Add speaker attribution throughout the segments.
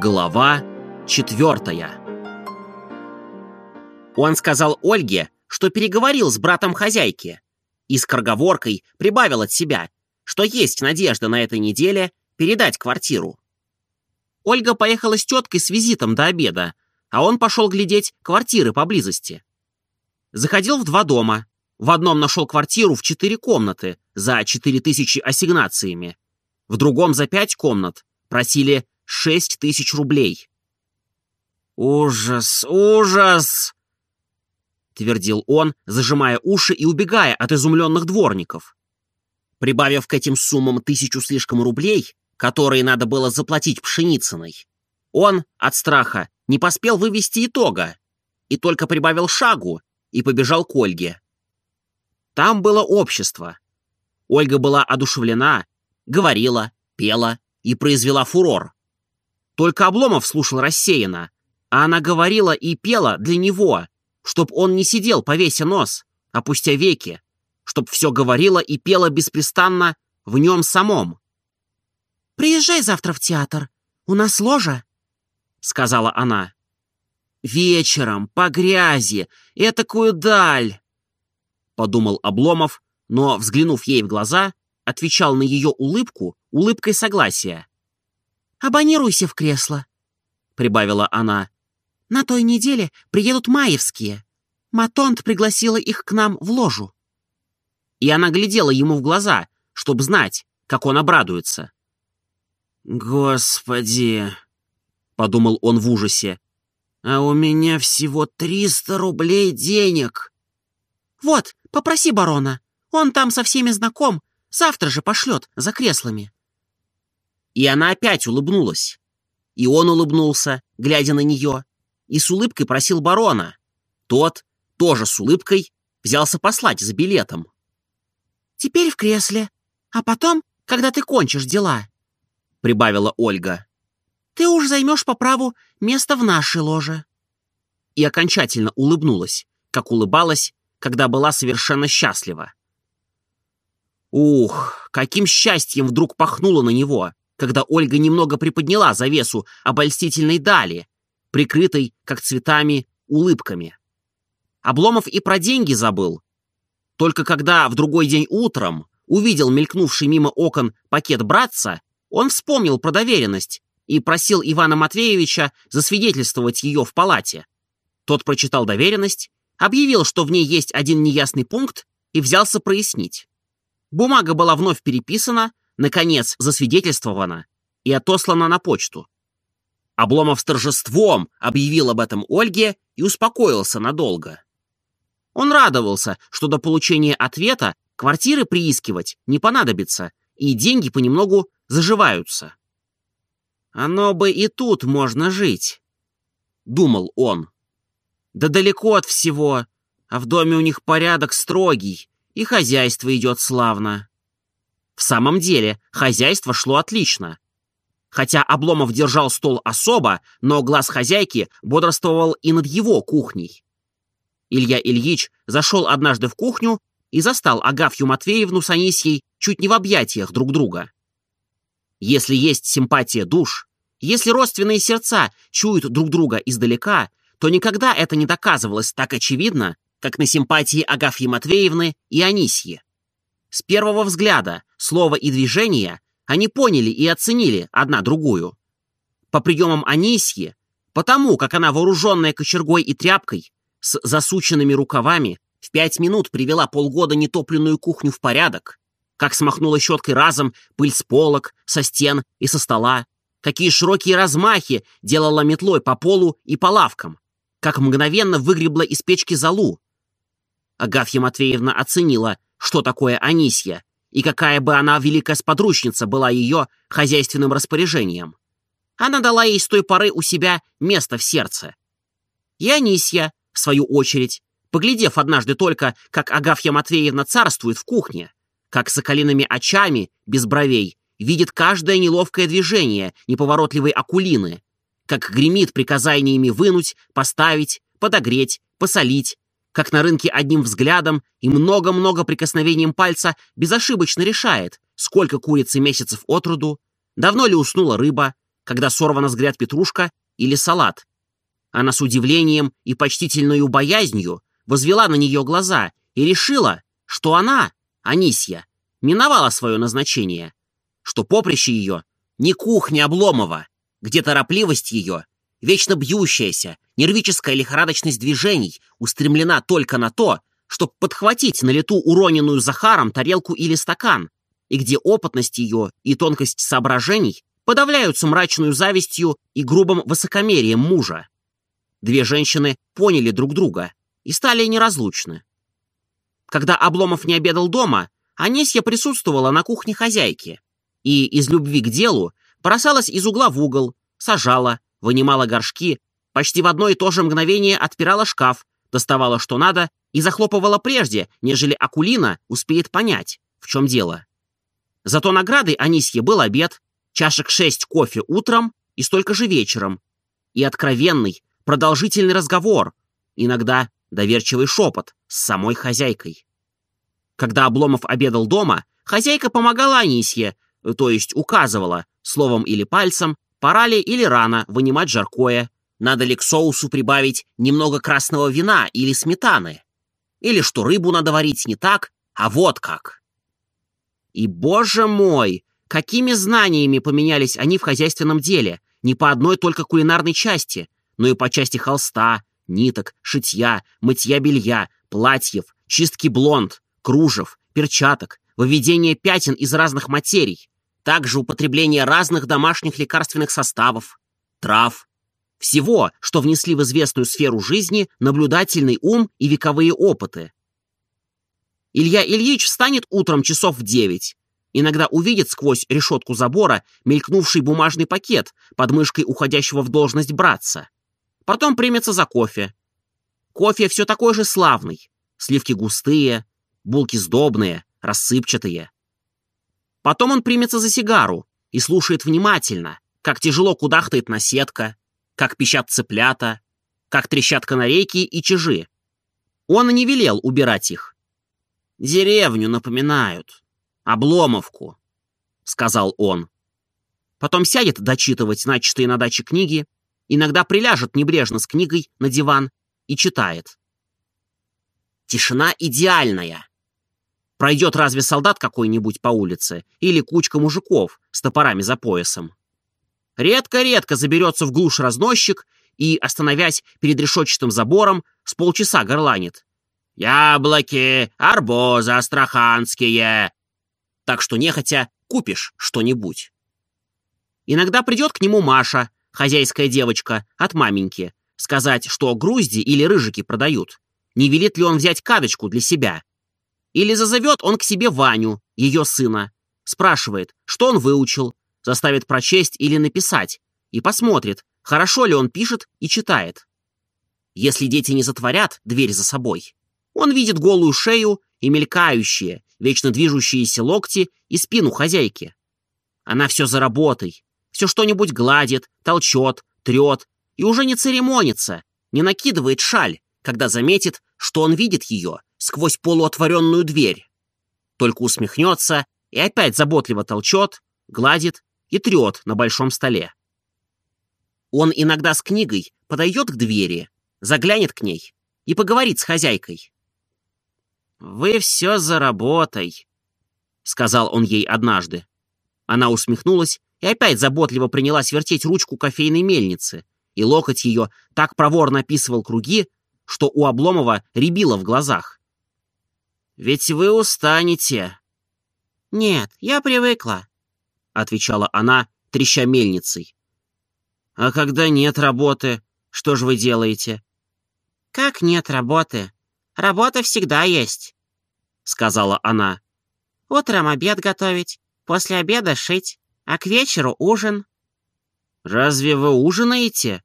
Speaker 1: Глава четвертая Он сказал Ольге, что переговорил с братом хозяйки, и с корговоркой прибавил от себя, что есть надежда на этой неделе передать квартиру. Ольга поехала с теткой с визитом до обеда, а он пошел глядеть квартиры поблизости. Заходил в два дома. В одном нашел квартиру в четыре комнаты за четыре тысячи ассигнациями. В другом за пять комнат просили шесть тысяч рублей. «Ужас, ужас!» — твердил он, зажимая уши и убегая от изумленных дворников. Прибавив к этим суммам тысячу слишком рублей, которые надо было заплатить Пшеницыной, он, от страха, не поспел вывести итога и только прибавил шагу и побежал к Ольге. Там было общество. Ольга была одушевлена, говорила, пела и произвела фурор. Только Обломов слушал рассеянно, а она говорила и пела для него, чтоб он не сидел, повеся нос, опустя веки, чтоб все говорила и пела беспрестанно в нем самом.
Speaker 2: «Приезжай завтра в театр, у нас ложа», — сказала она.
Speaker 1: «Вечером, по грязи, этакую даль», — подумал Обломов, но, взглянув ей в глаза, отвечал на ее улыбку улыбкой согласия.
Speaker 2: Абонируйся в кресло», — прибавила она. «На той неделе приедут маевские. Матонт пригласила их к нам в ложу».
Speaker 1: И она глядела ему в глаза, чтобы знать, как он обрадуется. «Господи!» — подумал он в ужасе. «А у меня всего триста рублей денег!»
Speaker 2: «Вот, попроси барона. Он там со всеми знаком. Завтра же пошлет за креслами».
Speaker 1: И она опять улыбнулась. И он улыбнулся, глядя на нее, и с улыбкой просил барона. Тот, тоже с улыбкой, взялся послать за билетом.
Speaker 2: «Теперь в кресле, а потом, когда ты кончишь дела», — прибавила Ольга. «Ты уж займешь по праву место в нашей ложе».
Speaker 1: И окончательно улыбнулась, как улыбалась, когда была совершенно счастлива. Ух, каким счастьем вдруг пахнуло на него, когда Ольга немного приподняла завесу обольстительной дали, прикрытой, как цветами, улыбками. Обломов и про деньги забыл. Только когда в другой день утром увидел мелькнувший мимо окон пакет братца, он вспомнил про доверенность и просил Ивана Матвеевича засвидетельствовать ее в палате. Тот прочитал доверенность, объявил, что в ней есть один неясный пункт, и взялся прояснить. Бумага была вновь переписана, наконец, засвидетельствована и отослана на почту. Обломов с торжеством объявил об этом Ольге и успокоился надолго. Он радовался, что до получения ответа квартиры приискивать не понадобится, и деньги понемногу заживаются. «Оно бы и тут можно жить», — думал он. «Да далеко от всего, а в доме у них порядок строгий, и хозяйство идет славно». В самом деле, хозяйство шло отлично. Хотя Обломов держал стол особо, но глаз хозяйки бодрствовал и над его кухней. Илья Ильич зашел однажды в кухню и застал Агафью Матвеевну с Анисьей чуть не в объятиях друг друга. Если есть симпатия душ, если родственные сердца чуют друг друга издалека, то никогда это не доказывалось так очевидно, как на симпатии Агафьи Матвеевны и Анисьи. С первого взгляда, слова и движения они поняли и оценили одна другую. По приемам Анисьи, потому как она, вооруженная кочергой и тряпкой, с засученными рукавами, в пять минут привела полгода нетопленную кухню в порядок, как смахнула щеткой разом пыль с полок, со стен и со стола, какие широкие размахи делала метлой по полу и по лавкам, как мгновенно выгребла из печки залу. Агафья Матвеевна оценила что такое Анисья, и какая бы она великая сподручница была ее хозяйственным распоряжением. Она дала ей с той поры у себя место в сердце. И Анисья, в свою очередь, поглядев однажды только, как Агафья Матвеевна царствует в кухне, как соколиными очами, без бровей, видит каждое неловкое движение неповоротливой акулины, как гремит приказаниями вынуть, поставить, подогреть, посолить, как на рынке одним взглядом и много-много прикосновением пальца безошибочно решает, сколько курицы месяцев от роду, давно ли уснула рыба, когда сорвана с гряд петрушка или салат. Она с удивлением и почтительной боязнью возвела на нее глаза и решила, что она, Анисья, миновала свое назначение, что поприще ее не кухня Обломова, где торопливость ее, вечно бьющаяся, нервическая лихорадочность движений устремлена только на то, чтобы подхватить на лету уроненную Захаром тарелку или стакан, и где опытность ее и тонкость соображений подавляются мрачную завистью и грубым высокомерием мужа. Две женщины поняли друг друга и стали неразлучны. Когда Обломов не обедал дома, Анисья присутствовала на кухне хозяйки и из любви к делу бросалась из угла в угол, сажала, вынимала горшки, почти в одно и то же мгновение отпирала шкаф, доставала что надо и захлопывала прежде, нежели Акулина успеет понять, в чем дело. Зато наградой Анисье был обед, чашек шесть кофе утром и столько же вечером, и откровенный, продолжительный разговор, иногда доверчивый шепот с самой хозяйкой. Когда Обломов обедал дома, хозяйка помогала Анисье, то есть указывала, словом или пальцем, пора ли или рано вынимать жаркое, надо ли к соусу прибавить немного красного вина или сметаны, или что рыбу надо варить не так, а вот как. И, боже мой, какими знаниями поменялись они в хозяйственном деле, не по одной только кулинарной части, но и по части холста, ниток, шитья, мытья белья, платьев, чистки блонд, кружев, перчаток, выведение пятен из разных материй, также употребление разных домашних лекарственных составов, трав, всего, что внесли в известную сферу жизни наблюдательный ум и вековые опыты. Илья Ильич встанет утром часов в девять, иногда увидит сквозь решетку забора мелькнувший бумажный пакет под мышкой уходящего в должность братца. Потом примется за кофе. Кофе все такой же славный, сливки густые, булки сдобные, рассыпчатые. Потом он примется за сигару и слушает внимательно, как тяжело кудахтает наседка, как пищат цыплята, как трещат канарейки и чижи. Он не велел убирать их. «Деревню напоминают. Обломовку», — сказал он. Потом сядет дочитывать начатые на даче книги, иногда приляжет небрежно с книгой на диван и читает. Тишина идеальная. Пройдет разве солдат какой-нибудь по улице или кучка мужиков с топорами за поясом? Редко-редко заберется в глушь разносчик и, остановясь перед решетчатым забором, с полчаса горланит. «Яблоки, арбузы астраханские!» Так что нехотя купишь что-нибудь. Иногда придет к нему Маша, хозяйская девочка, от маменьки, сказать, что грузди или рыжики продают. Не велит ли он взять кадочку для себя? Или зазовет он к себе Ваню, ее сына, спрашивает, что он выучил, заставит прочесть или написать, и посмотрит, хорошо ли он пишет и читает. Если дети не затворят дверь за собой, он видит голую шею и мелькающие, вечно движущиеся локти и спину хозяйки. Она все за работой, все что-нибудь гладит, толчет, трет и уже не церемонится, не накидывает шаль, когда заметит, что он видит ее сквозь полуотворенную дверь. Только усмехнется и опять заботливо толчет, гладит и трет на большом столе. Он иногда с книгой подойдет к двери, заглянет к ней и поговорит с хозяйкой. «Вы все за работой», — сказал он ей однажды. Она усмехнулась и опять заботливо принялась вертеть ручку кофейной мельницы, и локоть ее так проворно описывал круги, что у Обломова рябило в глазах. «Ведь вы устанете».
Speaker 2: «Нет, я привыкла», — отвечала она, треща мельницей.
Speaker 1: «А когда нет работы, что же вы делаете?»
Speaker 2: «Как нет работы? Работа всегда есть», — сказала она. «Утром обед готовить, после обеда шить, а к вечеру ужин».
Speaker 1: «Разве вы ужинаете?»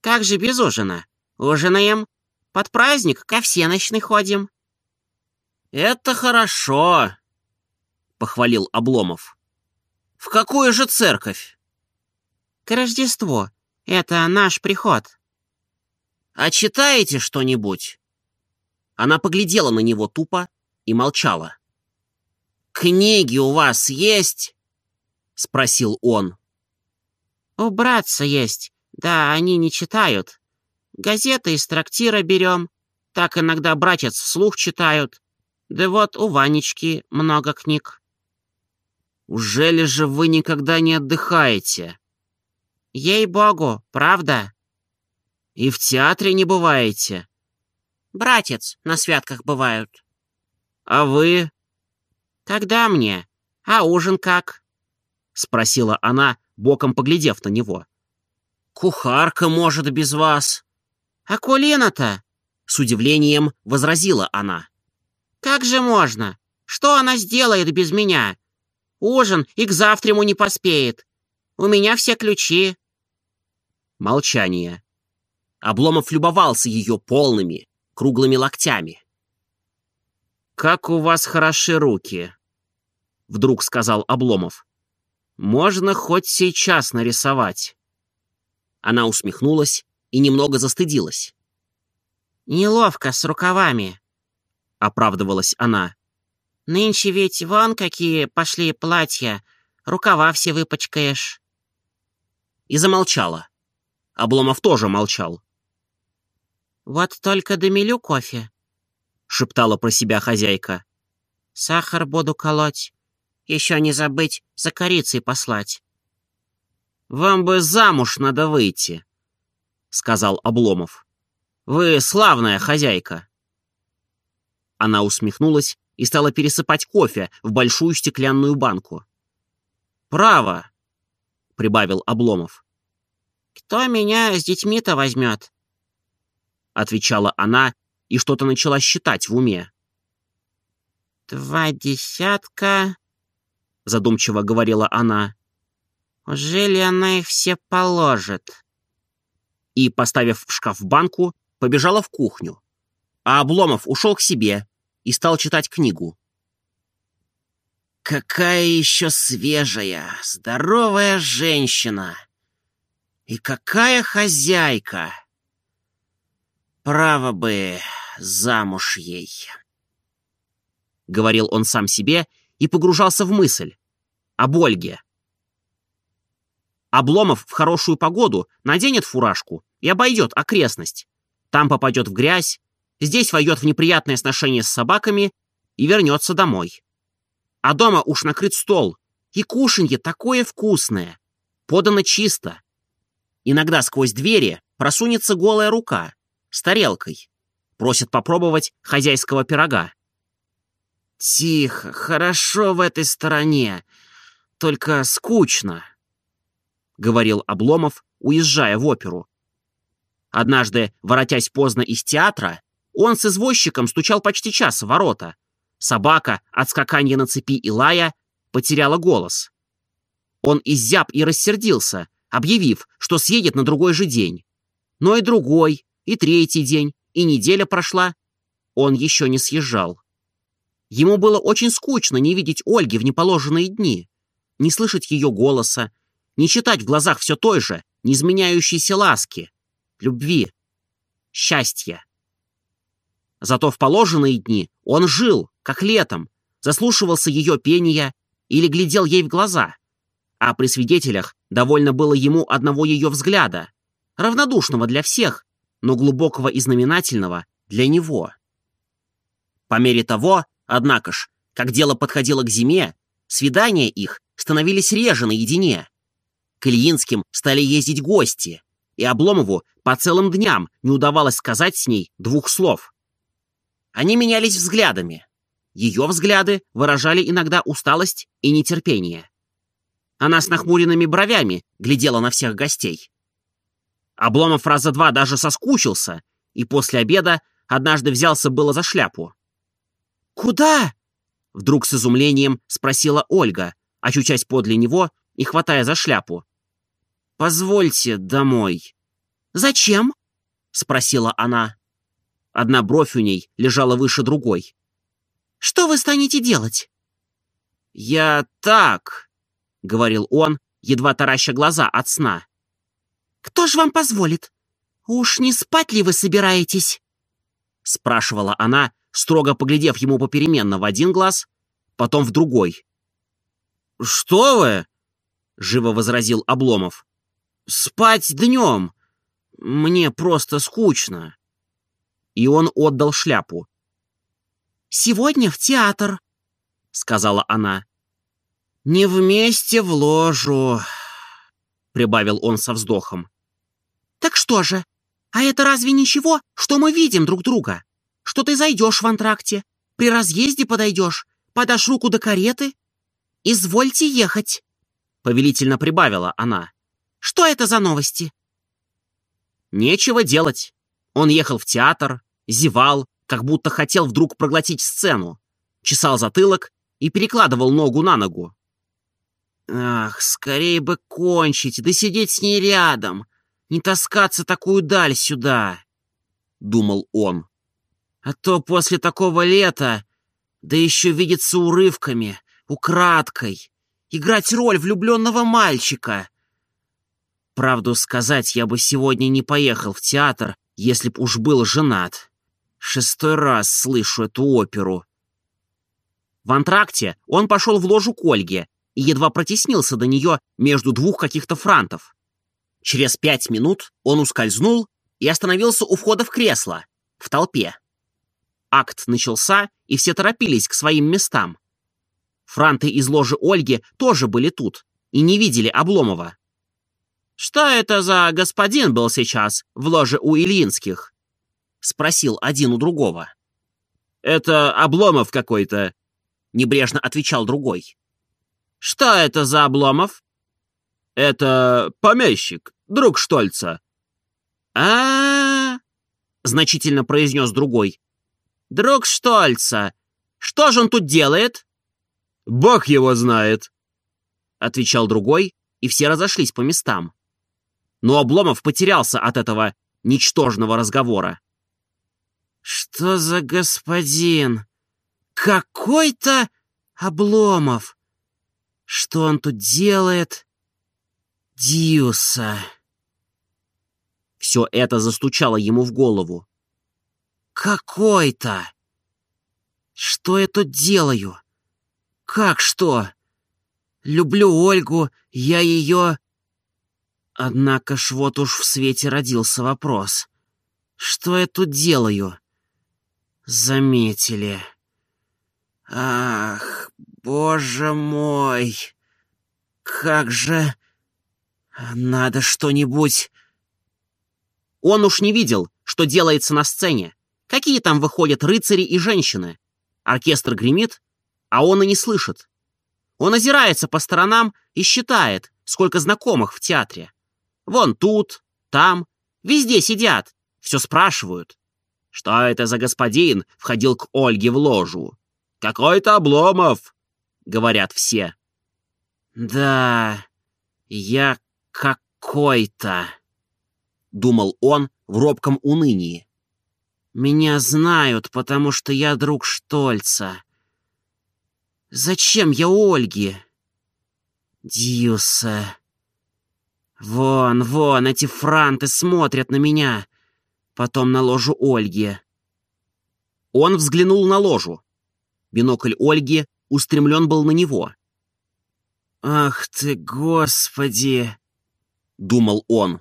Speaker 2: «Как же без ужина? Ужинаем. Под праздник ко всеночной ходим».
Speaker 1: «Это хорошо», — похвалил Обломов. «В какую же церковь?»
Speaker 2: «К Рождеству. Это наш приход».
Speaker 1: «А читаете что-нибудь?» Она поглядела на него тупо и молчала. «Книги у вас есть?» — спросил он.
Speaker 2: У братца есть, да они не читают. Газеты из трактира берем, так иногда братец вслух читают. Да вот у Ванечки много книг.
Speaker 1: Ужели же вы никогда не отдыхаете?
Speaker 2: Ей-богу, правда?
Speaker 1: И в театре не бываете?
Speaker 2: Братец на святках бывают.
Speaker 1: А вы?
Speaker 2: Когда мне? А ужин как?
Speaker 1: Спросила она, боком поглядев на него. Кухарка может без вас.
Speaker 2: А Кулина-то?
Speaker 1: С удивлением возразила она.
Speaker 2: Как же можно? Что она сделает без меня? Ужин и к завтраму не поспеет. У меня все ключи.
Speaker 1: Молчание. Обломов любовался ее полными, круглыми локтями. «Как у вас хороши руки!» — вдруг сказал Обломов. «Можно хоть сейчас нарисовать». Она усмехнулась и немного застыдилась.
Speaker 2: «Неловко с рукавами», — оправдывалась она. «Нынче ведь вон какие пошли платья, рукава все выпачкаешь».
Speaker 1: И замолчала. Обломов тоже молчал.
Speaker 2: «Вот только домелю кофе», — шептала про себя хозяйка. «Сахар буду колоть. Еще не забыть за корицей послать».
Speaker 1: «Вам бы замуж надо выйти», — сказал Обломов. «Вы славная хозяйка». Она усмехнулась и стала пересыпать кофе в большую стеклянную банку. «Право», — прибавил Обломов.
Speaker 2: «Кто меня с детьми-то возьмет?»
Speaker 1: — отвечала она и что-то начала считать в уме.
Speaker 2: «Два десятка...» — задумчиво говорила она. «Уже ли она их все положит?»
Speaker 1: И, поставив в шкаф банку, побежала в кухню. А Обломов ушел к себе и стал читать книгу. «Какая еще свежая, здоровая женщина! И какая хозяйка!» Право бы замуж ей. Говорил он сам себе и погружался в мысль. Об Ольге. Обломов в хорошую погоду наденет фуражку и обойдет окрестность. Там попадет в грязь, здесь войдет в неприятное сношение с собаками и вернется домой. А дома уж накрыт стол, и кушанье такое вкусное, подано чисто. Иногда сквозь двери просунется голая рука, с тарелкой. Просит попробовать хозяйского пирога. «Тихо, хорошо в этой стороне, только скучно», — говорил Обломов, уезжая в оперу. Однажды, воротясь поздно из театра, он с извозчиком стучал почти час в ворота. Собака от скаканья на цепи и лая потеряла голос. Он изяб и рассердился, объявив, что съедет на другой же день. Но и другой, и третий день, и неделя прошла. Он еще не съезжал. Ему было очень скучно не видеть Ольги в неположенные дни, не слышать ее голоса, не читать в глазах все той же, неизменяющейся ласки, любви, счастья. Зато в положенные дни он жил, как летом, заслушивался ее пения или глядел ей в глаза, а при свидетелях довольно было ему одного ее взгляда, равнодушного для всех, но глубокого и знаменательного для него. По мере того, однако ж, как дело подходило к зиме, свидания их становились реже наедине. К Ильинским стали ездить гости, и Обломову по целым дням не удавалось сказать с ней двух слов. Они менялись взглядами. Ее взгляды выражали иногда усталость и нетерпение. Она с нахмуренными бровями глядела на всех гостей. Обломов раза два даже соскучился, и после обеда однажды взялся было за шляпу. «Куда?» — вдруг с изумлением спросила Ольга, очутясь подле него и хватая за шляпу. «Позвольте домой». «Зачем?» — спросила она. Одна бровь у ней лежала выше другой. «Что вы станете делать?» «Я так», — говорил он, едва тараща глаза от сна. «Кто ж вам позволит? Уж не спать ли вы собираетесь?» Спрашивала она, строго поглядев ему попеременно в один глаз, потом в другой. «Что вы?» — живо возразил Обломов. спать днем. Мне просто скучно». И он отдал шляпу.
Speaker 2: «Сегодня в театр», — сказала она.
Speaker 1: «Не вместе в ложу», — прибавил он со вздохом.
Speaker 2: «Так что же? А это разве ничего, что мы видим друг друга? Что ты зайдешь в антракте, при разъезде подойдешь, подашь руку до кареты? Извольте ехать», — повелительно прибавила она. «Что это за новости?»
Speaker 1: Нечего делать. Он ехал в театр, зевал, как будто хотел вдруг проглотить сцену, чесал затылок и перекладывал ногу на ногу. Ах, скорее бы кончить, да сидеть с ней рядом, не таскаться такую даль сюда, — думал он. А то после такого лета, да еще видеться урывками, украдкой, играть роль влюбленного мальчика. Правду сказать, я бы сегодня не поехал в театр, если б уж был женат. Шестой раз слышу эту оперу. В антракте он пошел в ложу к Ольге, и едва протеснился до нее между двух каких-то франтов. Через пять минут он ускользнул и остановился у входа в кресло, в толпе. Акт начался, и все торопились к своим местам. Франты из ложи Ольги тоже были тут и не видели Обломова. «Что это за господин был сейчас в ложе у Ильинских?» — спросил один у другого. «Это Обломов какой-то», — небрежно отвечал другой. «Что это за Обломов?» «Это помещик, друг Штольца».
Speaker 2: А, -а, -а, значительно произнес другой. «Друг Штольца, что же он тут делает?»
Speaker 3: «Бог его знает», —
Speaker 1: отвечал другой, и все разошлись по местам. Но Обломов потерялся от этого ничтожного разговора.
Speaker 2: «Что за господин? Какой-то Обломов!» Что он тут делает? Диуса.
Speaker 1: Все это застучало ему в голову.
Speaker 2: Какой-то. Что я тут делаю? Как что? Люблю Ольгу, я ее... Однако ж вот уж в свете родился вопрос. Что я тут делаю? Заметили. Ах, Боже мой! Как же... Надо что-нибудь...
Speaker 1: Он уж не видел, что делается на сцене. Какие там выходят рыцари и женщины. Оркестр гремит, а он и не слышит. Он озирается по сторонам и считает, сколько знакомых в театре. Вон тут, там, везде сидят, все спрашивают. Что это за господин входил к Ольге в ложу? Какой-то Обломов, — говорят все.
Speaker 2: «Да, я какой-то», — думал он в робком унынии. «Меня знают, потому что я друг Штольца. Зачем я Ольге?» «Дьюса...» Вон, вон, эти франты смотрят на меня. Потом на ложу Ольги.
Speaker 1: Он взглянул на ложу. Бинокль Ольги устремлен был на него.
Speaker 2: «Ах ты, Господи!» — думал он.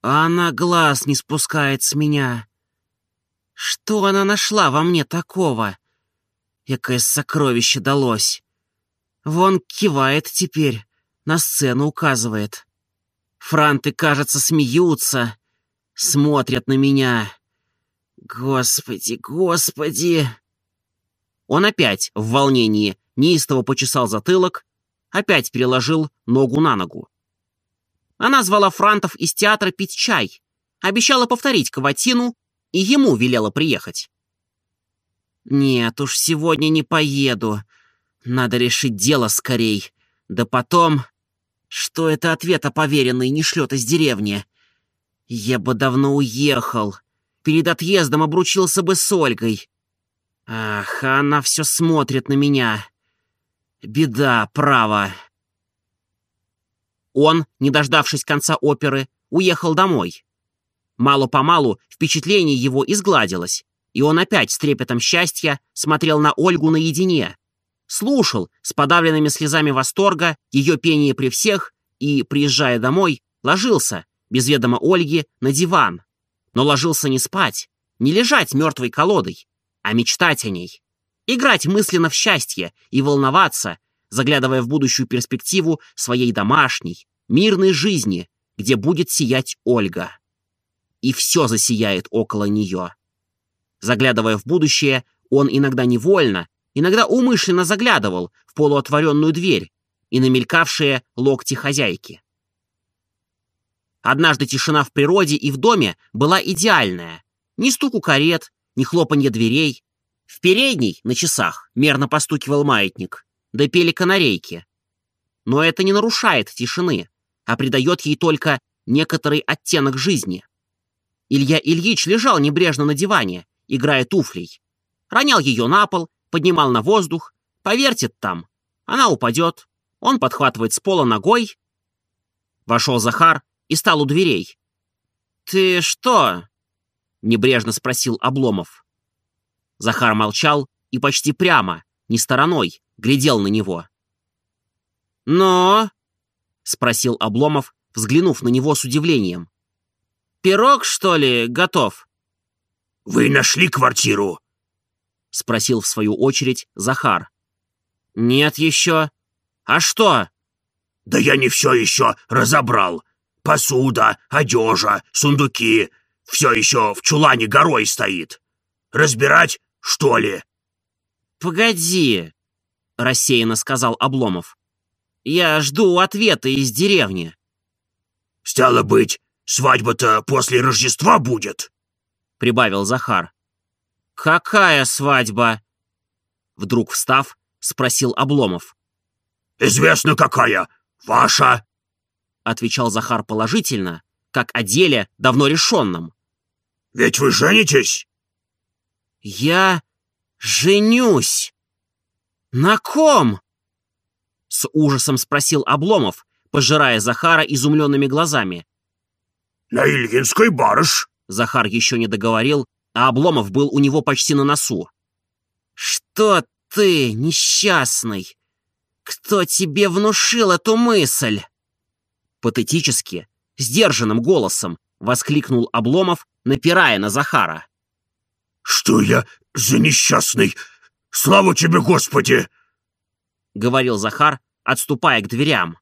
Speaker 2: «А она глаз не спускает с меня. Что она нашла во мне такого? Якое сокровище далось. Вон кивает теперь, на сцену указывает. Франты, кажется, смеются, смотрят на меня. Господи, господи!»
Speaker 1: Он опять, в волнении, неистово почесал затылок, опять переложил ногу на ногу. Она звала Франтов из театра пить чай, обещала повторить каватину и ему велела приехать.
Speaker 2: «Нет уж, сегодня не поеду. Надо решить дело скорей. Да потом... Что это ответа поверенный не шлет из деревни? Я бы давно уехал. Перед отъездом обручился бы с Ольгой. Ах, она все смотрит на меня. Беда, право.
Speaker 1: Он, не дождавшись конца оперы, уехал домой. Мало-помалу впечатление его изгладилось, и он опять с трепетом счастья смотрел на Ольгу наедине, слушал с подавленными слезами восторга ее пение при всех и, приезжая домой, ложился, без ведома Ольги, на диван. Но ложился не спать, не лежать мертвой колодой, а мечтать о ней. Играть мысленно в счастье и волноваться, заглядывая в будущую перспективу своей домашней, мирной жизни, где будет сиять Ольга. И все засияет около нее. Заглядывая в будущее, он иногда невольно, иногда умышленно заглядывал в полуотворенную дверь и намелькавшие локти хозяйки. Однажды тишина в природе и в доме была идеальная. Ни стуку карет, ни хлопанье дверей. В передней, на часах, мерно постукивал маятник, да пели канарейки. Но это не нарушает тишины, а придает ей только некоторый оттенок жизни. Илья Ильич лежал небрежно на диване, играя туфлей. Ронял ее на пол, поднимал на воздух, повертит там. Она упадет, он подхватывает с пола ногой. Вошел Захар и стал у дверей. «Ты что?» — небрежно спросил Обломов. Захар молчал и почти прямо, не стороной, глядел на него. «Но?» — спросил Обломов, взглянув на него с удивлением. «Пирог, что ли, готов?»
Speaker 4: «Вы нашли квартиру?»
Speaker 1: — спросил в свою очередь Захар. «Нет еще. А что?»
Speaker 4: «Да я не все еще разобрал. Посуда, одежа, сундуки. Все еще в чулане горой стоит. Разбирать, что ли?»
Speaker 1: «Погоди», — рассеянно сказал Обломов. «Я жду ответа из деревни».
Speaker 4: «Стало быть, свадьба-то после Рождества будет?»
Speaker 1: — прибавил Захар. «Какая свадьба?» Вдруг встав, спросил Обломов.
Speaker 4: «Известно какая. Ваша!»
Speaker 1: Отвечал Захар положительно, как о деле давно решенном.
Speaker 4: «Ведь вы женитесь?»
Speaker 1: «Я женюсь!» «На ком?» С ужасом спросил Обломов, пожирая Захара изумленными глазами.
Speaker 4: «На Ильинской барыш!»
Speaker 1: Захар еще не договорил, а Обломов был у него почти на носу. «Что ты, несчастный? Кто тебе внушил эту мысль?» Патетически, сдержанным голосом воскликнул Обломов, напирая на Захара.
Speaker 4: «Что я за несчастный? Слава тебе, Господи!»
Speaker 1: — говорил Захар, отступая к дверям.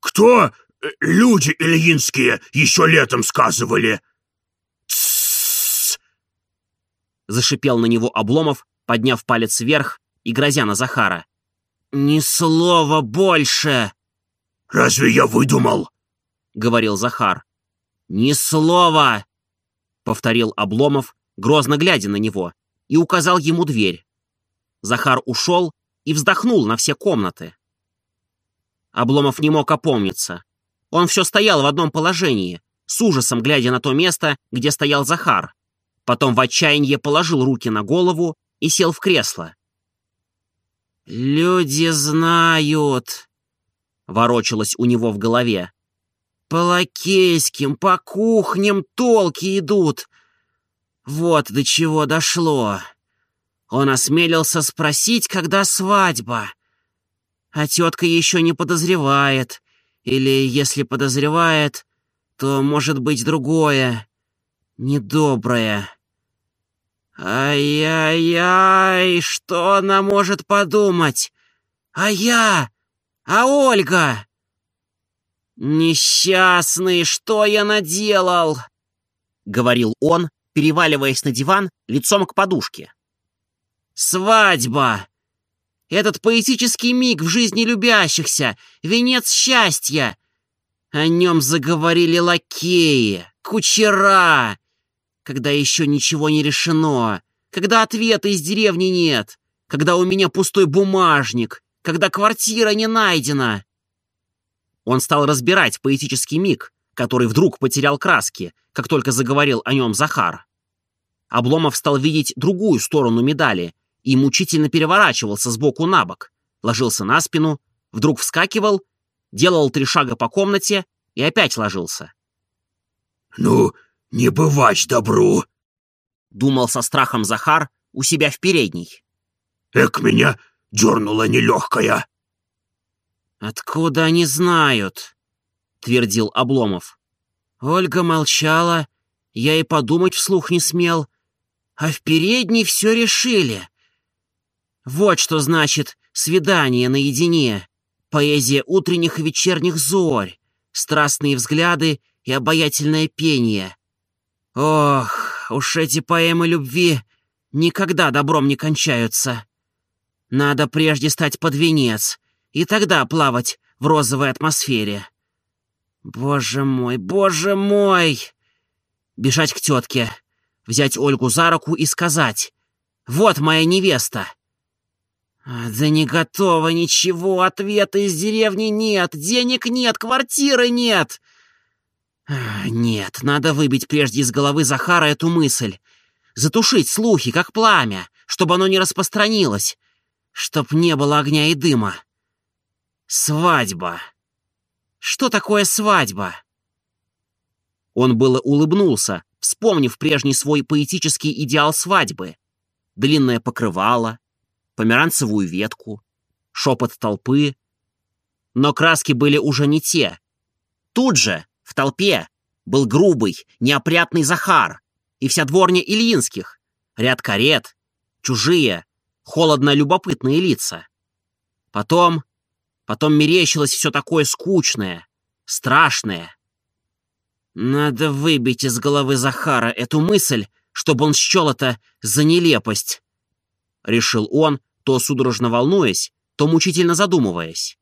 Speaker 4: «Кто? Люди ильинские еще летом сказывали.
Speaker 1: Зашипел на него Обломов, подняв палец вверх и грозя на Захара. «Ни слова больше!»
Speaker 4: «Разве я выдумал?»
Speaker 1: — говорил Захар. «Ни слова!» — повторил Обломов, грозно глядя на него, и указал ему дверь. Захар ушел и вздохнул на все комнаты. Обломов не мог опомниться. Он все стоял в одном положении, с ужасом глядя на то место, где стоял Захар. Потом в отчаянии положил руки на голову и сел в кресло. «Люди знают», — ворочалось у него в голове. «По лакейским, по кухням толки идут. Вот до чего дошло. Он осмелился спросить, когда свадьба. А тетка еще не подозревает. Или, если подозревает, то может быть другое, недоброе. Ай-яй-яй, что она может подумать? А я? А Ольга? Несчастный, что я наделал? Говорил он, переваливаясь на диван лицом к подушке. Свадьба! Этот поэтический миг в жизни любящихся, венец счастья. О нем заговорили лакеи, кучера, когда еще ничего не решено, когда ответа из деревни нет, когда у меня пустой бумажник, когда квартира не найдена. Он стал разбирать поэтический миг, который вдруг потерял краски, как только заговорил о нем Захар. Обломов стал видеть другую сторону медали и мучительно переворачивался с боку на бок, ложился на спину, вдруг вскакивал, делал три шага по комнате и опять ложился.
Speaker 4: «Ну, не бывать добру!»
Speaker 1: — думал со страхом Захар у себя в передней.
Speaker 4: «Эк, меня дернула нелегкая!»
Speaker 1: «Откуда они знают? твердил Обломов. Ольга молчала, я и подумать вслух не смел, а в передней все решили. Вот что значит свидание наедине, поэзия утренних и вечерних зорь, страстные взгляды и обаятельное пение. Ох, уж эти поэмы любви никогда добром не кончаются. Надо прежде стать под венец, и тогда плавать в розовой атмосфере. Боже мой, боже мой! Бежать к тетке, взять Ольгу за руку и сказать «Вот моя невеста!» «Да не готово ничего, ответа из деревни нет, денег нет, квартиры нет!» «Нет, надо выбить прежде из головы Захара эту мысль, затушить слухи, как пламя, чтобы оно не распространилось, чтоб не было огня и дыма. Свадьба. Что такое свадьба?» Он было улыбнулся, вспомнив прежний свой поэтический идеал свадьбы. Длинное покрывало, померанцевую ветку, шепот толпы. Но краски были уже не те. Тут же, в толпе, был грубый, неопрятный Захар и вся дворня Ильинских, ряд карет, чужие, холодно-любопытные лица. Потом, потом мерещилось все такое скучное, страшное. Надо выбить из головы Захара эту мысль, чтобы он счел это за нелепость. Решил он, то судорожно волнуясь, то мучительно задумываясь.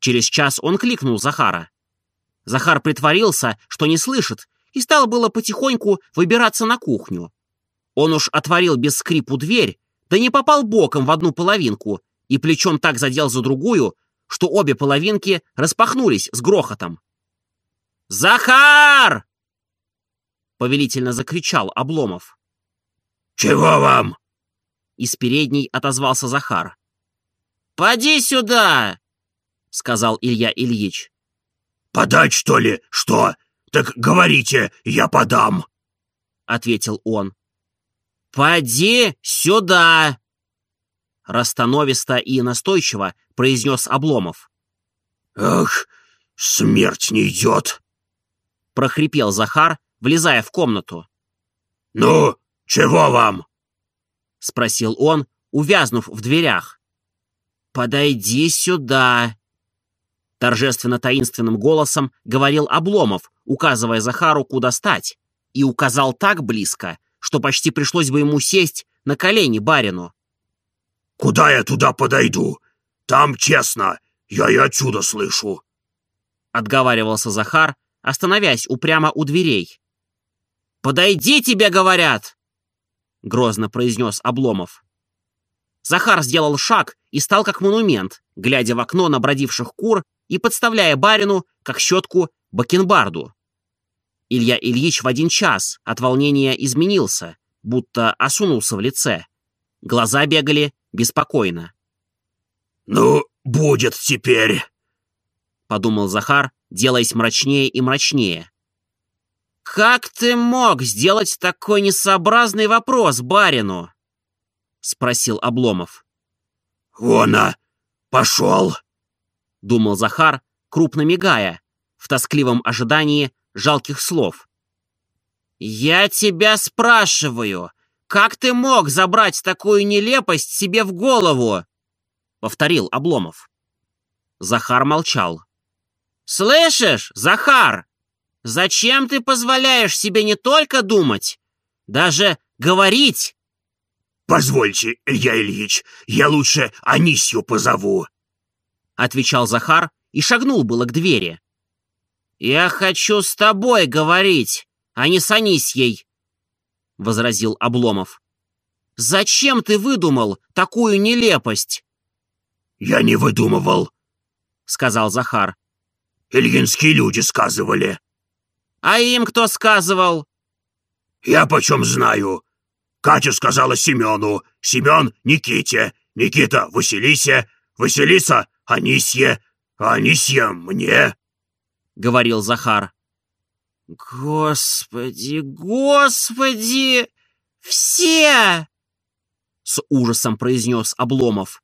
Speaker 1: Через час он кликнул Захара. Захар притворился, что не слышит, и стал было потихоньку выбираться на кухню. Он уж отворил без скрипу дверь, да не попал боком в одну половинку и плечом так задел за другую, что обе половинки распахнулись с грохотом. «Захар!» — повелительно закричал Обломов.
Speaker 4: «Чего вам?»
Speaker 1: Из передней отозвался Захар. «Поди сюда!» — сказал Илья Ильич.
Speaker 4: «Подать, что ли? Что? Так говорите, я подам!»
Speaker 1: — ответил он. «Поди сюда!» Расстановисто и настойчиво произнес Обломов.
Speaker 4: «Ах, смерть не идет!»
Speaker 1: прохрипел Захар, влезая в комнату.
Speaker 4: «Ну, чего вам?»
Speaker 1: — спросил он, увязнув в дверях. «Подойди сюда!» Торжественно-таинственным голосом говорил Обломов, указывая Захару, куда стать, и указал так близко, что почти пришлось бы ему сесть на колени барину.
Speaker 4: «Куда я туда подойду? Там честно, я и отсюда слышу!»
Speaker 1: Отговаривался Захар, остановясь упрямо у дверей. «Подойди, тебе говорят!» — грозно произнес Обломов. Захар сделал шаг и стал как монумент, глядя в окно на бродивших кур и подставляя барину, как щетку, бакенбарду. Илья Ильич в один час от волнения изменился, будто осунулся в лице. Глаза бегали беспокойно.
Speaker 4: «Ну, будет теперь», —
Speaker 1: подумал Захар, делаясь мрачнее и мрачнее. «Как ты мог сделать такой несообразный вопрос барину?» — спросил Обломов.
Speaker 4: «Вона, пошел!»
Speaker 1: — думал Захар, крупно мигая, в тоскливом ожидании жалких слов. «Я тебя спрашиваю, как ты мог забрать такую нелепость себе в голову?» — повторил Обломов. Захар молчал. «Слышишь, Захар, зачем ты позволяешь себе не только думать, даже говорить?»
Speaker 4: «Позвольте, Илья Ильич, я лучше Анисью позову», —
Speaker 1: отвечал Захар и шагнул было к двери. «Я хочу с тобой говорить, а не с Анисьей», — возразил Обломов. «Зачем ты выдумал такую нелепость?»
Speaker 4: «Я не выдумывал», —
Speaker 1: сказал Захар.
Speaker 4: Ильинские люди сказывали.
Speaker 1: А им кто сказывал?
Speaker 4: Я почем знаю. Катя сказала Семену, Семен — Никите, Никита — Василисе, Василиса — Анисье, а Анисья — мне, —
Speaker 1: говорил Захар. «Господи, господи! Все!» С ужасом произнес Обломов.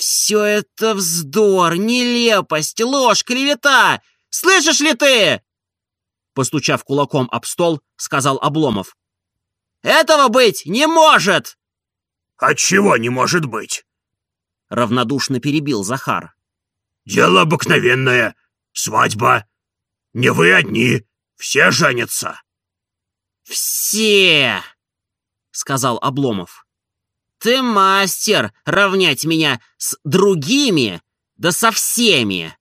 Speaker 1: Все это вздор, нелепость, ложь, клевета! Слышишь ли ты?» Постучав кулаком об стол, сказал Обломов. «Этого быть не может!»
Speaker 4: «Отчего не может быть?»
Speaker 1: Равнодушно перебил Захар.
Speaker 4: «Дело обыкновенное. Свадьба. Не вы одни. Все женятся».
Speaker 1: «Все!» — сказал Обломов. «Ты мастер равнять меня с другими, да со всеми!»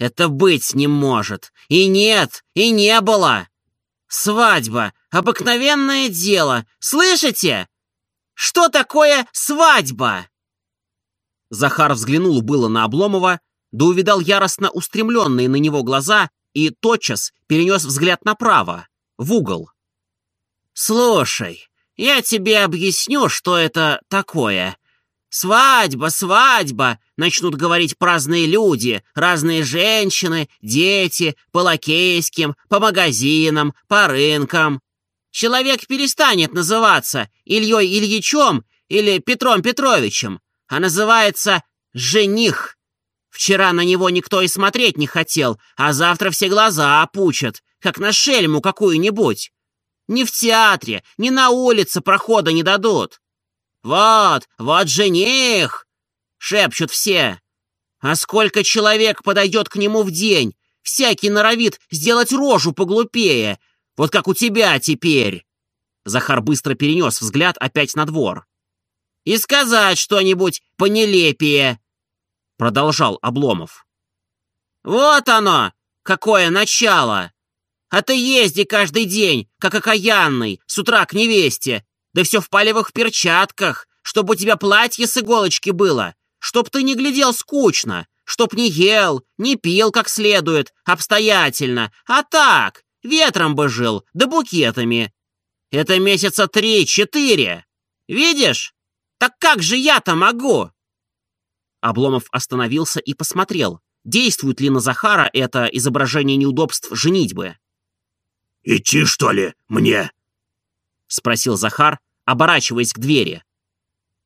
Speaker 1: Это быть не может. И нет, и не было. Свадьба — обыкновенное дело. Слышите? Что такое свадьба? Захар взглянул было на Обломова, да увидал яростно устремленные на него глаза и тотчас перенес взгляд направо, в угол. «Слушай, я тебе объясню, что это такое. «Свадьба, свадьба!» — начнут говорить праздные люди, разные женщины, дети, по лакейским, по магазинам, по рынкам. Человек перестанет называться Ильей Ильичом или Петром Петровичем, а называется «жених». Вчера на него никто и смотреть не хотел, а завтра все глаза опучат, как на шельму какую-нибудь. Ни в театре, ни на улице прохода не дадут. «Вот, вот жених!» — шепчут все. «А сколько человек подойдет к нему в день? Всякий норовит сделать рожу поглупее, вот как у тебя теперь!» Захар быстро перенес взгляд опять на двор. «И сказать что-нибудь понелепее!» Продолжал Обломов. «Вот оно! Какое начало! А ты езди каждый день, как окаянный, с утра к невесте, да все в палевых перчатках, чтобы у тебя платье с иголочки было, чтоб ты не глядел скучно, чтоб не ел, не пил как следует, обстоятельно, а так, ветром бы жил, да букетами. Это месяца три-четыре. Видишь? Так как же я-то могу?» Обломов остановился и посмотрел, действует ли на Захара это изображение неудобств женитьбы.
Speaker 4: «Идти, что ли, мне?»
Speaker 1: — спросил Захар, оборачиваясь к двери.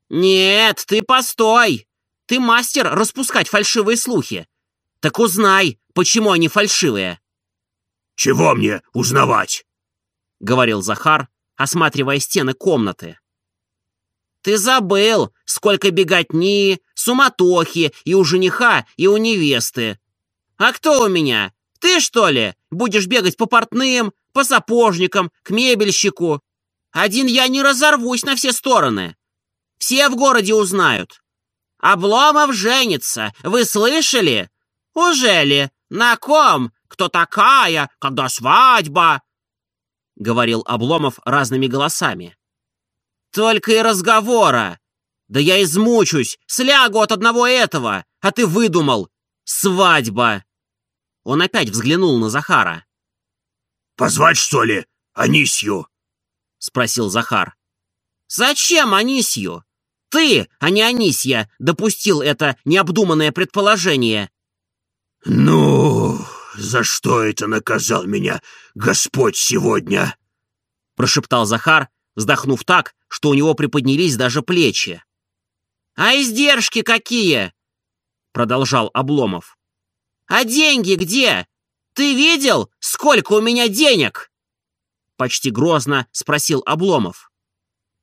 Speaker 1: «Нет, ты постой! Ты мастер распускать фальшивые слухи. Так узнай, почему они фальшивые».
Speaker 4: «Чего мне узнавать?»
Speaker 1: — говорил Захар, осматривая стены комнаты. «Ты забыл, сколько беготни, суматохи и у жениха, и у невесты. А кто у меня? Ты, что ли, будешь бегать по портным, по сапожникам, к мебельщику? Один я не разорвусь на все стороны. Все в городе узнают. Обломов женится, вы слышали? Уже ли? На ком? Кто такая? Когда свадьба?» Говорил Обломов разными голосами. «Только и разговора. Да я измучусь, слягу от одного этого, а ты выдумал. Свадьба!» Он опять взглянул на Захара.
Speaker 4: «Позвать, что ли, Анисью?»
Speaker 1: спросил Захар. «Зачем Анисью? Ты, а не Анисья, допустил это необдуманное предположение».
Speaker 4: «Ну, за что это наказал меня Господь сегодня?»
Speaker 1: прошептал Захар, вздохнув так, что у него приподнялись даже плечи. «А издержки какие?» продолжал Обломов. «А деньги где? Ты видел, сколько у меня денег?» Почти грозно спросил Обломов.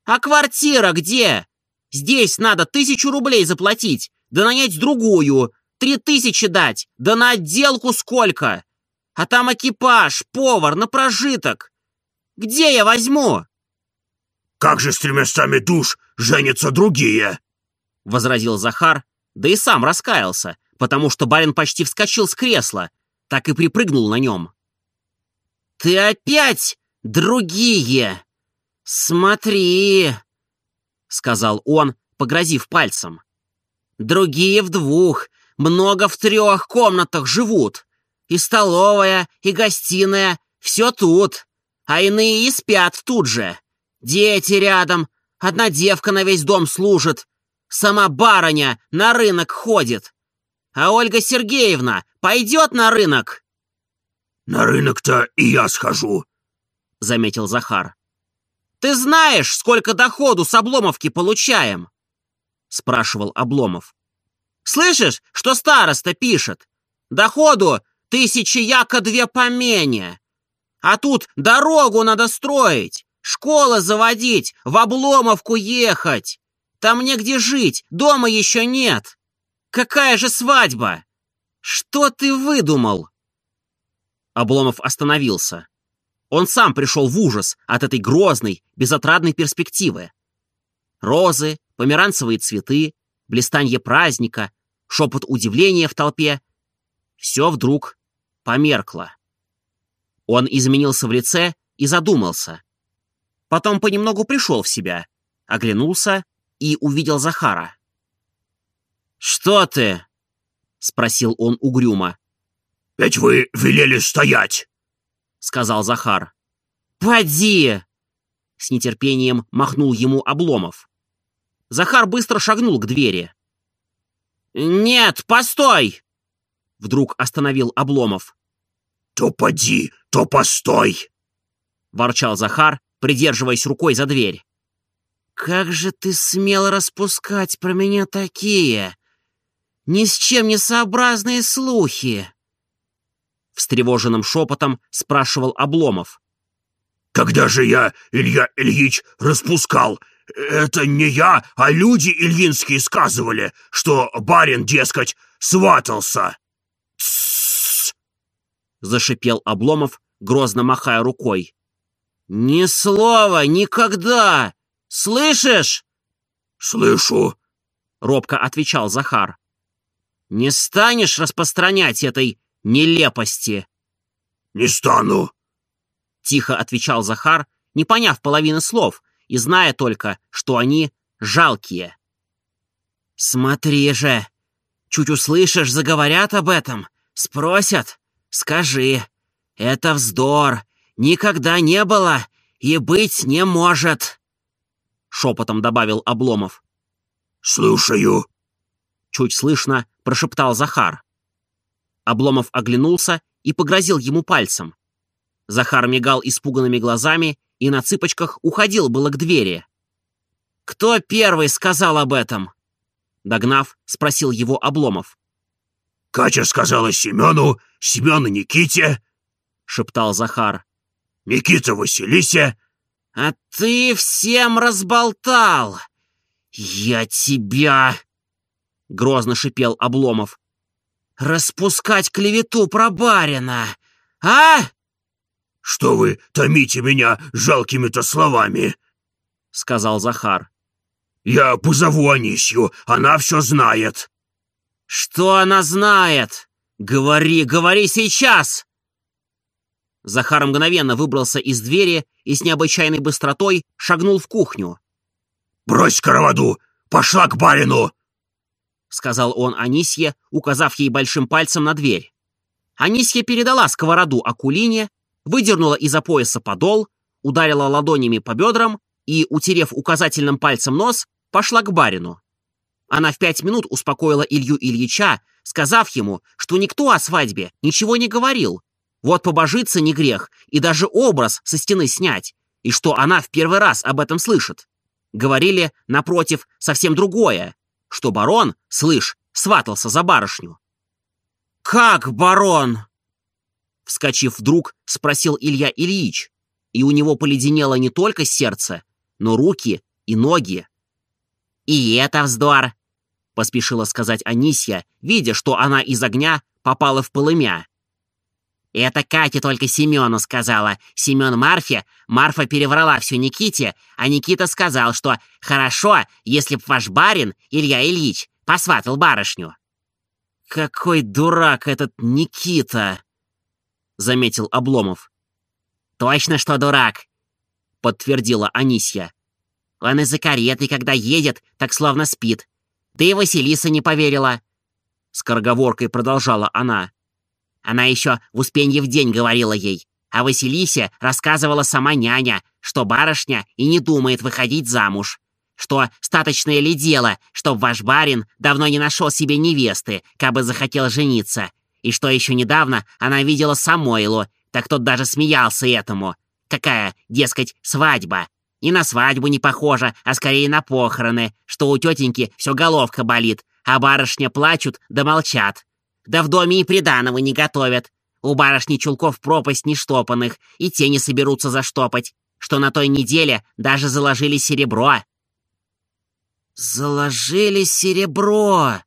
Speaker 1: «А квартира где? Здесь надо тысячу рублей заплатить, да нанять другую, три тысячи дать, да на отделку сколько? А там экипаж, повар, на прожиток. Где я возьму?»
Speaker 4: «Как же с тремястами душ женятся другие?»
Speaker 1: — возразил Захар, да и сам раскаялся, потому что барин почти вскочил с кресла, так и припрыгнул на нем. «Ты опять другие! Смотри!» — сказал он, погрозив пальцем. «Другие в двух, много в трех комнатах живут. И столовая, и гостиная, все тут. А иные и спят тут же. Дети рядом, одна девка на весь дом служит. Сама барыня на рынок ходит. А Ольга Сергеевна пойдет на рынок?»
Speaker 4: «На рынок-то и я схожу», —
Speaker 1: заметил Захар. «Ты знаешь, сколько доходу с Обломовки получаем?» — спрашивал Обломов. «Слышишь, что староста пишет? Доходу тысячи яко две помене. А тут дорогу надо строить, школы заводить, в Обломовку ехать. Там негде жить, дома еще нет. Какая же свадьба? Что ты выдумал?» Обломов остановился. Он сам пришел в ужас от этой грозной, безотрадной перспективы. Розы, померанцевые цветы, блистанье праздника, шепот удивления в толпе — все вдруг померкло. Он изменился в лице и задумался. Потом понемногу пришел в себя, оглянулся и увидел Захара. «Что ты?» — спросил он угрюмо.
Speaker 4: «Ведь вы велели стоять!»
Speaker 1: — сказал Захар. «Поди!» — с нетерпением махнул ему Обломов. Захар быстро шагнул к двери. «Нет, постой!» — вдруг остановил Обломов.
Speaker 4: «То поди, то постой!»
Speaker 1: — ворчал Захар, придерживаясь рукой за дверь. «Как же ты смел распускать про меня такие ни с чем не сообразные слухи?» Встревоженным шепотом спрашивал Обломов.
Speaker 4: «Когда же я, Илья Ильич, распускал? Это не я, а люди ильинские сказывали, что барин, дескать, сватался!» «Тссс!»
Speaker 1: — зашипел Обломов, грозно махая рукой. «Ни слова, никогда! Слышишь?»
Speaker 4: «Слышу!»
Speaker 1: — робко отвечал Захар. «Не станешь распространять этой нелепости?»
Speaker 4: «Не стану!»
Speaker 1: — тихо отвечал Захар, не поняв половины слов и зная только, что они жалкие. «Смотри же! Чуть услышишь, заговорят об этом, спросят, скажи. Это вздор, никогда не было и быть не может!» Шепотом добавил Обломов.
Speaker 4: «Слушаю!»
Speaker 1: Чуть слышно прошептал Захар. Обломов оглянулся и погрозил ему пальцем. Захар мигал испуганными глазами и на цыпочках уходил было к двери. «Кто первый сказал об этом?» Догнав, спросил его Обломов.
Speaker 4: «Катя сказала Семену, Семен Никите», — шептал
Speaker 1: Захар.
Speaker 4: «Никита Василисе».
Speaker 1: «А ты всем разболтал! Я тебя...» — грозно шипел Обломов. «Распускать клевету про барина! А?»
Speaker 4: «Что вы томите меня жалкими-то словами?»
Speaker 1: — сказал Захар.
Speaker 4: «Я позову Анисью, она все знает».
Speaker 1: «Что она знает? Говори, говори сейчас!» Захар мгновенно выбрался из двери и с необычайной быстротой шагнул в кухню.
Speaker 4: «Брось караваду! Пошла к барину!»
Speaker 1: — сказал он Анисье, указав ей большим пальцем на дверь. Анисья передала сковороду Акулине, выдернула из-за пояса подол, ударила ладонями по бедрам и, утерев указательным пальцем нос, пошла к барину. Она в пять минут успокоила Илью Ильича, сказав ему, что никто о свадьбе ничего не говорил. Вот побожиться не грех, и даже образ со стены снять, и что она в первый раз об этом слышит. Говорили, напротив, совсем другое, что барон, слышь, сватался за барышню. «Как барон?» Вскочив вдруг, спросил Илья Ильич, и у него поледенело не только сердце, но руки и ноги. «И это вздор!» — поспешила сказать Анисья, видя, что она из огня попала в полымя. Это Катя только Семену сказала. Семен Марфе, Марфа переврала все Никите, а Никита сказал, что хорошо, если б ваш барин, Илья Ильич, посватал барышню. «Какой дурак этот Никита!» — заметил Обломов. «Точно, что дурак!» — подтвердила Анисья. «Он из-за кареты, когда едет, так словно спит. Да и Василиса не поверила!» Скороговоркой продолжала она. Она еще в Успенье в день говорила ей. А Василисе рассказывала сама няня, что барышня и не думает выходить замуж. Что статочное ли дело, чтоб ваш барин давно не нашел себе невесты, кабы захотел жениться. И что еще недавно она видела Самойлу, так тот даже смеялся этому. Какая, дескать, свадьба. И на свадьбу не похожа, а скорее на похороны, что у тетеньки все головка болит, а барышня плачут да молчат.
Speaker 2: Да в доме и приданого не готовят. У барышни чулков пропасть нештопанных, и те не соберутся заштопать, что на той неделе даже заложили серебро.
Speaker 1: Заложили серебро.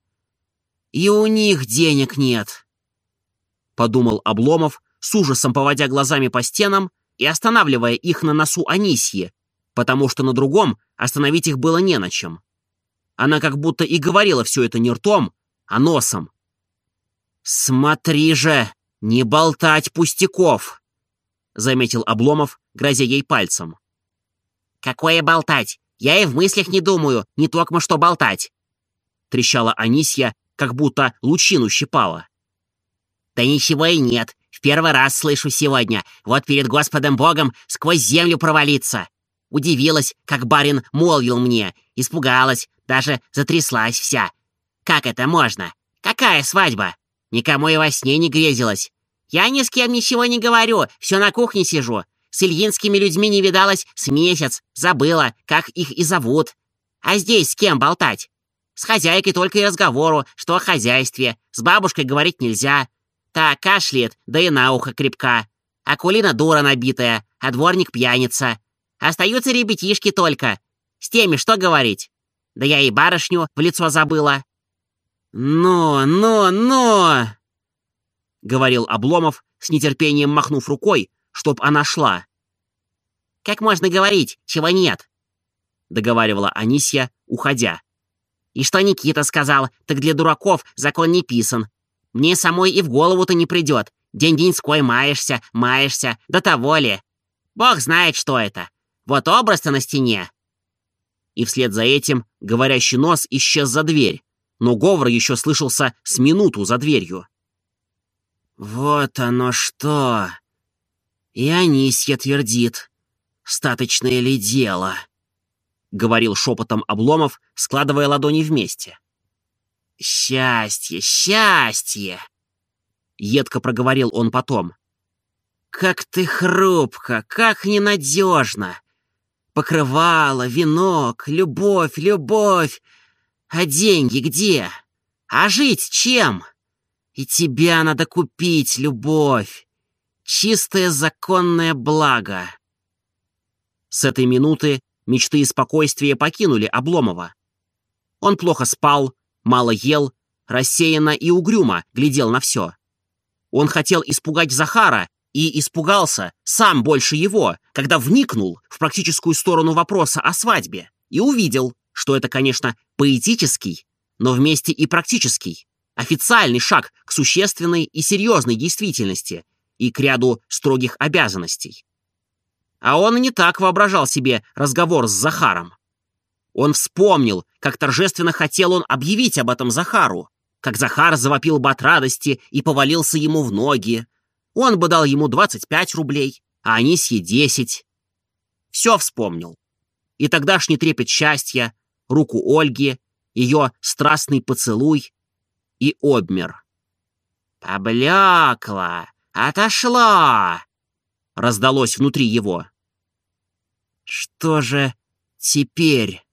Speaker 1: И у них денег нет. Подумал Обломов, с ужасом поводя глазами по стенам и останавливая их на носу Анисьи, потому что на другом остановить их было не на чем. Она как будто и говорила все это не ртом, а носом. «Смотри же, не болтать пустяков!» — заметил Обломов, грозя ей пальцем.
Speaker 2: «Какое болтать? Я и в мыслях не думаю, не токмо что болтать!»
Speaker 1: — трещала Анисья, как будто лучину щипала.
Speaker 2: «Да ничего и нет. В первый раз слышу сегодня. Вот перед Господом Богом сквозь землю провалиться. Удивилась, как барин молвил мне. Испугалась, даже затряслась вся. Как это можно? Какая свадьба? Никому и во сне не грезилась. Я ни с кем ничего не говорю, все на кухне сижу. С ильинскими людьми не видалась с месяц, забыла, как их и зовут. А здесь с кем болтать? С хозяйкой только и разговору, что о хозяйстве. С бабушкой говорить нельзя. Та кашляет, да и на ухо крепка. Акулина дура набитая, а дворник пьяница. Остаются ребятишки только. С теми что говорить? Да я и барышню в лицо забыла.
Speaker 1: «Но, но, но!» — говорил Обломов, с нетерпением махнув рукой, чтоб она шла.
Speaker 2: «Как можно говорить, чего нет?»
Speaker 1: — договаривала Анисья, уходя.
Speaker 2: «И что Никита сказал, так для дураков закон не писан. Мне самой и в голову-то не придет. День-деньской маешься, маешься, до того ли. Бог знает, что это. Вот образ-то на стене».
Speaker 1: И вслед за этим говорящий нос исчез за дверь, но говор еще слышался с минуту за дверью. «Вот оно что!» И Анисья твердит. «Статочное ли дело?» — говорил шепотом Обломов, складывая ладони вместе. «Счастье, счастье!» — едко проговорил он потом. «Как ты хрупко, как ненадежно! Покрывало, венок, любовь, любовь! А деньги где? А жить чем? И тебя надо купить, любовь. Чистое законное благо. С этой минуты мечты и спокойствие покинули Обломова. Он плохо спал, мало ел, рассеянно и угрюмо глядел на все. Он хотел испугать Захара и испугался сам больше его, когда вникнул в практическую сторону вопроса о свадьбе и увидел, что это, конечно, поэтический, но вместе и практический, официальный шаг к существенной и серьезной действительности и к ряду строгих обязанностей. А он не так воображал себе разговор с Захаром. Он вспомнил, как торжественно хотел он объявить об этом Захару, как Захар завопил бы от радости и повалился ему в ноги. Он бы дал ему 25 рублей, а Анисье 10. Все вспомнил. И тогдашний трепет счастья, руку Ольги, ее страстный поцелуй и обмер. «Поблекла! Отошла!» — раздалось внутри его. «Что же теперь?»